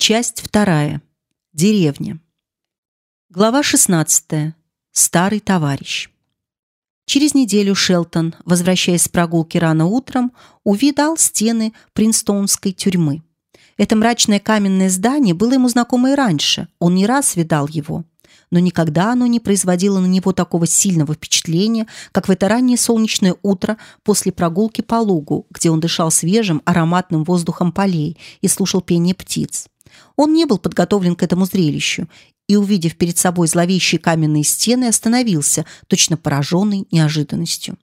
Часть вторая. Деревня. Глава 16. Старый товарищ. Через неделю Шелтон, возвращаясь с прогулки рано утром, увидал стены Принстонской тюрьмы. Это мрачное каменное здание было ему знакомо и раньше. Он не раз видал его но никогда оно не производило на него такого сильного впечатления, как в это раннее солнечное утро после прогулки по лугу, где он дышал свежим ароматным воздухом полей и слушал пение птиц. Он не был подготовлен к этому зрелищу и, увидев перед собой зловещие каменные стены, остановился, точно пораженный неожиданностью.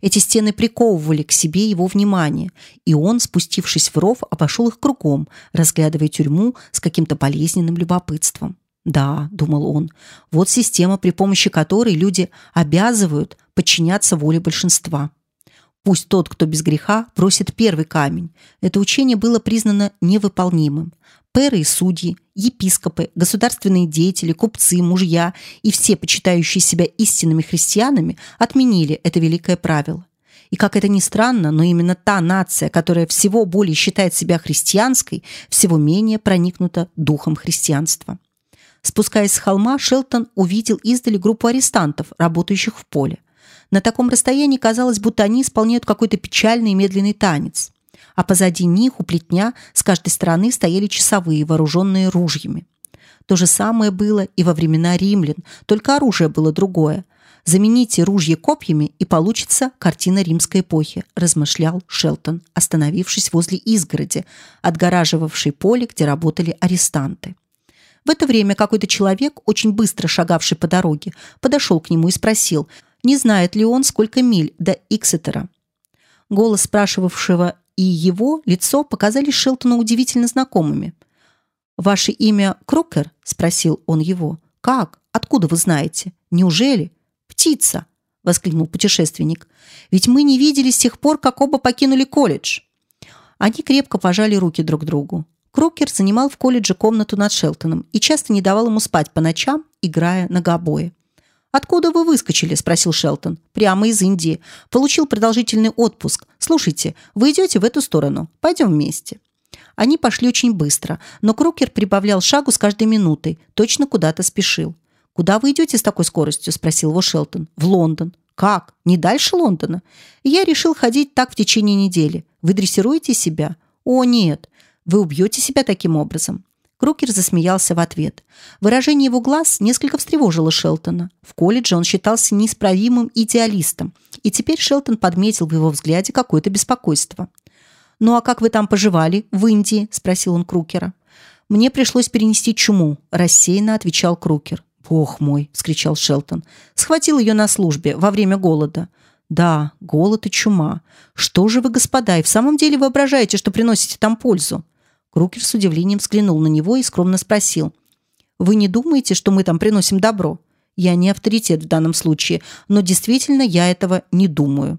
Эти стены приковывали к себе его внимание, и он, спустившись в ров, обошел их кругом, разглядывая тюрьму с каким-то болезненным любопытством. Да, думал он, вот система, при помощи которой люди обязывают подчиняться воле большинства. Пусть тот, кто без греха, бросит первый камень. Это учение было признано невыполнимым. Пэры и судьи, епископы, государственные деятели, купцы, мужья и все почитающие себя истинными христианами отменили это великое правило. И как это ни странно, но именно та нация, которая всего более считает себя христианской, всего менее проникнута духом христианства. Спускаясь с холма, Шелтон увидел издали группу арестантов, работающих в поле. На таком расстоянии казалось, будто они исполняют какой-то печальный и медленный танец. А позади них у плетня с каждой стороны стояли часовые, вооруженные ружьями. То же самое было и во времена римлян, только оружие было другое. Замените ружья копьями, и получится картина римской эпохи, размышлял Шелтон, остановившись возле изгороди, отгораживавшей поле, где работали арестанты. В это время какой-то человек, очень быстро шагавший по дороге, подошел к нему и спросил, не знает ли он, сколько миль до Иксетера. Голос спрашивавшего и его лицо показались Шелтону удивительно знакомыми. «Ваше имя Крокер?» – спросил он его. «Как? Откуда вы знаете? Неужели?» «Птица!» – воскликнул путешественник. «Ведь мы не виделись с тех пор, как оба покинули колледж». Они крепко пожали руки друг другу. Крокер занимал в колледже комнату над Шелтоном и часто не давал ему спать по ночам, играя на гобое. «Откуда вы выскочили?» – спросил Шелтон. «Прямо из Индии. Получил продолжительный отпуск. Слушайте, вы идете в эту сторону. Пойдем вместе». Они пошли очень быстро, но Крокер прибавлял шагу с каждой минутой, точно куда-то спешил. «Куда вы идете с такой скоростью?» – спросил его Шелтон. «В Лондон». «Как? Не дальше Лондона?» «Я решил ходить так в течение недели. Вы дрессируете себя?» «О, нет. Вы убьете себя таким образом. Крукер засмеялся в ответ. Выражение его глаз несколько встревожило Шелтона. В колледже он считался неисправимым идеалистом, и теперь Шелтон подметил в его взгляде какое-то беспокойство. «Ну а как вы там поживали, в Индии?» – спросил он Крукера. «Мне пришлось перенести чуму», – рассеянно отвечал Крукер. «Бог мой!» – вскричал Шелтон. «Схватил ее на службе во время голода». «Да, голод и чума. Что же вы, господа, и в самом деле воображаете, что приносите там пользу?» Крукер с удивлением взглянул на него и скромно спросил. «Вы не думаете, что мы там приносим добро? Я не авторитет в данном случае, но действительно я этого не думаю».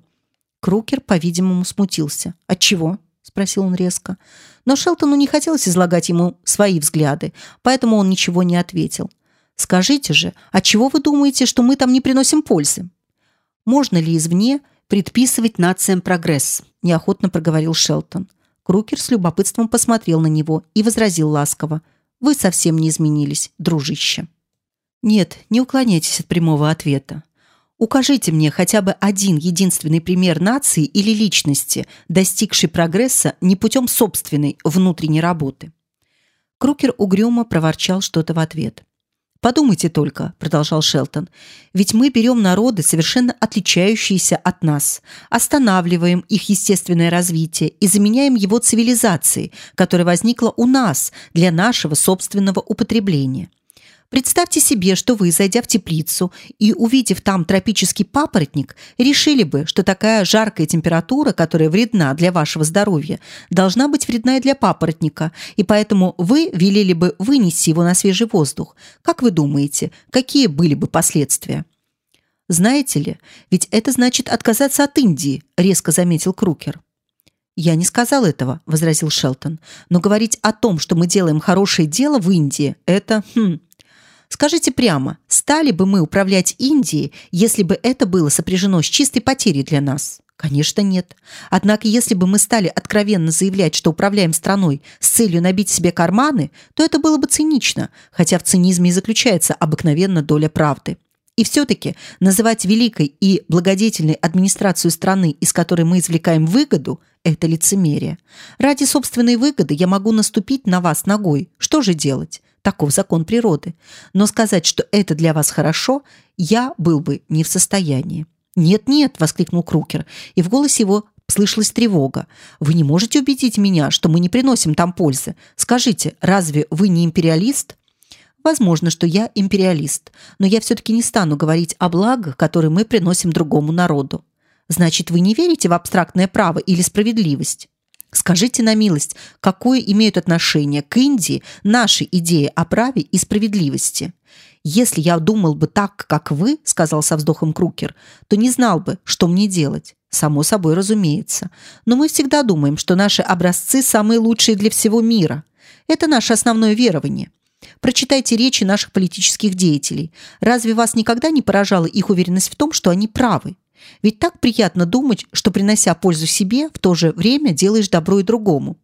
Крукер, по-видимому, смутился. «Отчего?» – спросил он резко. Но Шелтону не хотелось излагать ему свои взгляды, поэтому он ничего не ответил. «Скажите же, отчего вы думаете, что мы там не приносим пользы?» «Можно ли извне предписывать нациям прогресс?» – неохотно проговорил Шелтон. Крукер с любопытством посмотрел на него и возразил ласково. «Вы совсем не изменились, дружище». «Нет, не уклоняйтесь от прямого ответа. Укажите мне хотя бы один единственный пример нации или личности, достигшей прогресса не путем собственной внутренней работы». Крукер угрюмо проворчал что-то в ответ. Подумайте только, продолжал Шелтон, ведь мы берем народы, совершенно отличающиеся от нас, останавливаем их естественное развитие и заменяем его цивилизацией, которая возникла у нас для нашего собственного употребления. Представьте себе, что вы, зайдя в теплицу и увидев там тропический папоротник, решили бы, что такая жаркая температура, которая вредна для вашего здоровья, должна быть вредна и для папоротника, и поэтому вы велели бы вынести его на свежий воздух. Как вы думаете, какие были бы последствия? Знаете ли, ведь это значит отказаться от Индии, резко заметил Крукер. Я не сказал этого, возразил Шелтон. Но говорить о том, что мы делаем хорошее дело в Индии, это, хм, Скажите прямо, стали бы мы управлять Индией, если бы это было сопряжено с чистой потерей для нас? Конечно, нет. Однако, если бы мы стали откровенно заявлять, что управляем страной с целью набить себе карманы, то это было бы цинично, хотя в цинизме и заключается обыкновенно доля правды. И все-таки называть великой и благодетельной администрацию страны, из которой мы извлекаем выгоду, это лицемерие. Ради собственной выгоды я могу наступить на вас ногой. Что же делать? Таков закон природы. Но сказать, что это для вас хорошо, я был бы не в состоянии. «Нет-нет!» – воскликнул Крукер, и в голосе его слышалась тревога. «Вы не можете убедить меня, что мы не приносим там пользы? Скажите, разве вы не империалист?» Возможно, что я империалист, но я все-таки не стану говорить о благах, которые мы приносим другому народу. Значит, вы не верите в абстрактное право или справедливость? Скажите на милость, какое имеют отношение к Индии наши идеи о праве и справедливости? Если я думал бы так, как вы, сказал со вздохом Крукер, то не знал бы, что мне делать. Само собой, разумеется. Но мы всегда думаем, что наши образцы самые лучшие для всего мира. Это наше основное верование. Прочитайте речи наших политических деятелей. Разве вас никогда не поражала их уверенность в том, что они правы? Ведь так приятно думать, что принося пользу себе, в то же время делаешь добро и другому.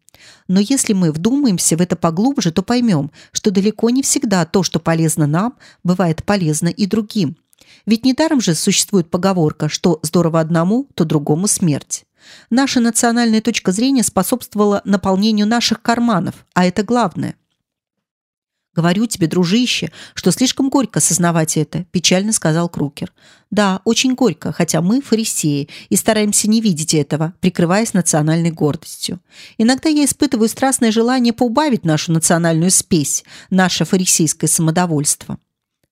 Но если мы вдумаемся в это поглубже, то поймем, что далеко не всегда то, что полезно нам, бывает полезно и другим. Ведь недаром же существует поговорка, что здорово одному, то другому смерть. Наша национальная точка зрения способствовала наполнению наших карманов, а это главное. Говорю тебе, дружище, что слишком горько сознавать это, печально сказал Крукер. Да, очень горько, хотя мы фарисеи и стараемся не видеть этого, прикрываясь национальной гордостью. Иногда я испытываю страстное желание поубавить нашу национальную спесь, наше фарисейское самодовольство.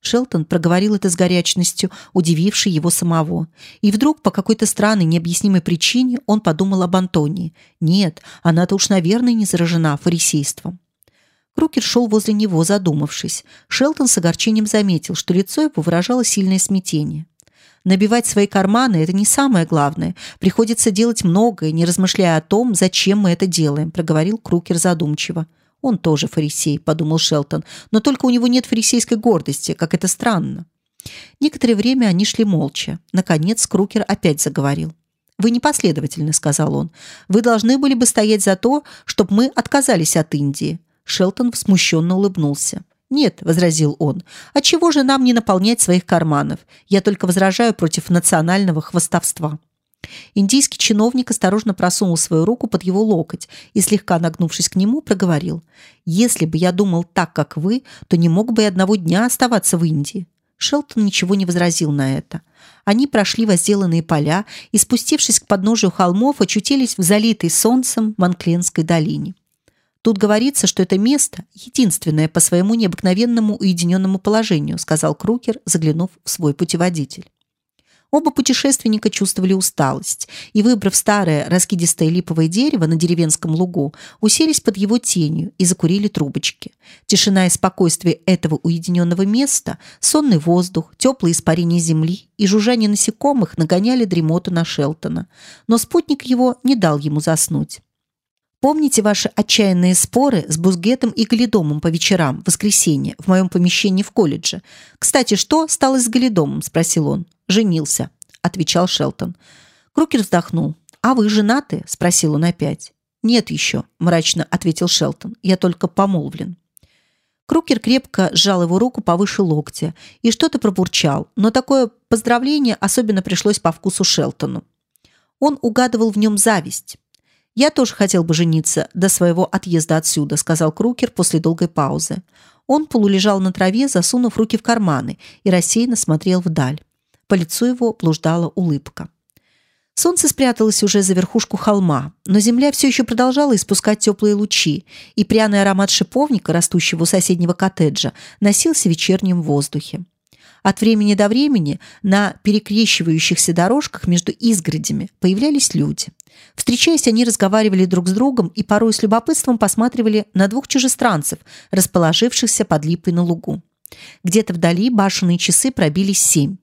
Шелтон проговорил это с горячностью, удивившей его самого. И вдруг по какой-то странной, необъяснимой причине он подумал об Антонии. Нет, она-то уж, наверное, не заражена фарисейством. Крукер шел возле него, задумавшись. Шелтон с огорчением заметил, что лицо его выражало сильное смятение. Набивать свои карманы – это не самое главное. Приходится делать многое, не размышляя о том, зачем мы это делаем, проговорил Крукер задумчиво. Он тоже фарисей, подумал Шелтон, но только у него нет фарисейской гордости, как это странно. Некоторое время они шли молча. Наконец Крукер опять заговорил. Вы непоследовательны, сказал он. Вы должны были бы стоять за то, чтобы мы отказались от Индии. Шелтон смущенно улыбнулся. «Нет», — возразил он, — «а чего же нам не наполнять своих карманов? Я только возражаю против национального хвастовства». Индийский чиновник осторожно просунул свою руку под его локоть и, слегка нагнувшись к нему, проговорил. «Если бы я думал так, как вы, то не мог бы и одного дня оставаться в Индии». Шелтон ничего не возразил на это. Они прошли возделанные поля и, спустившись к подножию холмов, очутились в залитой солнцем Манкленской долине. Тут говорится, что это место единственное по своему необыкновенному уединенному положению, сказал Крукер, заглянув в свой путеводитель. Оба путешественника чувствовали усталость и, выбрав старое раскидистое липовое дерево на деревенском лугу, уселись под его тенью и закурили трубочки. Тишина и спокойствие этого уединенного места, сонный воздух, теплые испарения земли и жужжание насекомых нагоняли дремоту на Шелтона, но спутник его не дал ему заснуть. Помните ваши отчаянные споры с Бузгетом и Галидомом по вечерам, в воскресенье, в моем помещении в колледже? Кстати, что стало с Галидомом? спросил он. Женился, отвечал Шелтон. Крукер вздохнул. А вы женаты? спросил он опять. Нет еще, мрачно ответил Шелтон. Я только помолвлен. Крукер крепко сжал его руку повыше локтя и что-то пробурчал, но такое поздравление особенно пришлось по вкусу Шелтону. Он угадывал в нем зависть. Я тоже хотел бы жениться до своего отъезда отсюда, сказал Крукер после долгой паузы. Он полулежал на траве, засунув руки в карманы, и рассеянно смотрел вдаль. По лицу его блуждала улыбка. Солнце спряталось уже за верхушку холма, но земля все еще продолжала испускать теплые лучи, и пряный аромат шиповника, растущего у соседнего коттеджа, носился в вечернем воздухе. От времени до времени на перекрещивающихся дорожках между изгородями появлялись люди. Встречаясь, они разговаривали друг с другом и порой с любопытством посматривали на двух чужестранцев, расположившихся под липой на лугу. Где-то вдали башенные часы пробились семь.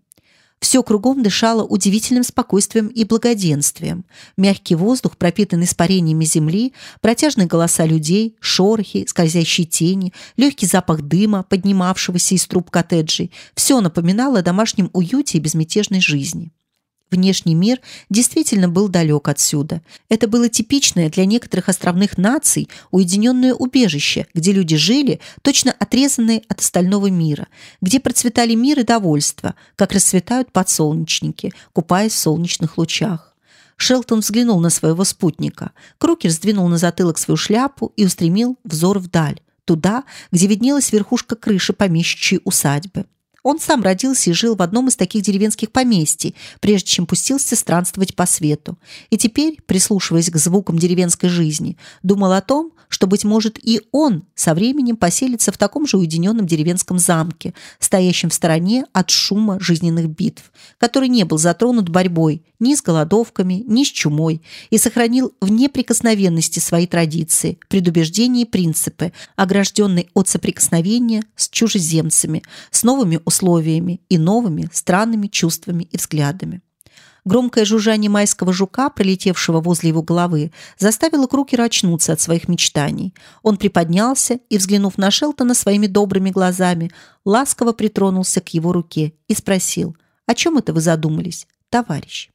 Все кругом дышало удивительным спокойствием и благоденствием. Мягкий воздух, пропитанный испарениями земли, протяжные голоса людей, шорохи, скользящие тени, легкий запах дыма, поднимавшегося из труб коттеджей – все напоминало о домашнем уюте и безмятежной жизни. Внешний мир действительно был далек отсюда. Это было типичное для некоторых островных наций уединенное убежище, где люди жили, точно отрезанные от остального мира, где процветали мир и довольство, как расцветают подсолнечники, купаясь в солнечных лучах. Шелтон взглянул на своего спутника. Крукер сдвинул на затылок свою шляпу и устремил взор вдаль, туда, где виднелась верхушка крыши помещичьей усадьбы. Он сам родился и жил в одном из таких деревенских поместий, прежде чем пустился странствовать по свету. И теперь, прислушиваясь к звукам деревенской жизни, думал о том, что, быть может, и он со временем поселится в таком же уединенном деревенском замке, стоящем в стороне от шума жизненных битв, который не был затронут борьбой ни с голодовками, ни с чумой и сохранил в неприкосновенности свои традиции, предубеждения и принципы, огражденный от соприкосновения с чужеземцами, с новыми условиями и новыми странными чувствами и взглядами. Громкое жужжание майского жука, пролетевшего возле его головы, заставило Крукера очнуться от своих мечтаний. Он приподнялся и, взглянув на Шелтона своими добрыми глазами, ласково притронулся к его руке и спросил: "О чем это вы задумались, товарищ?"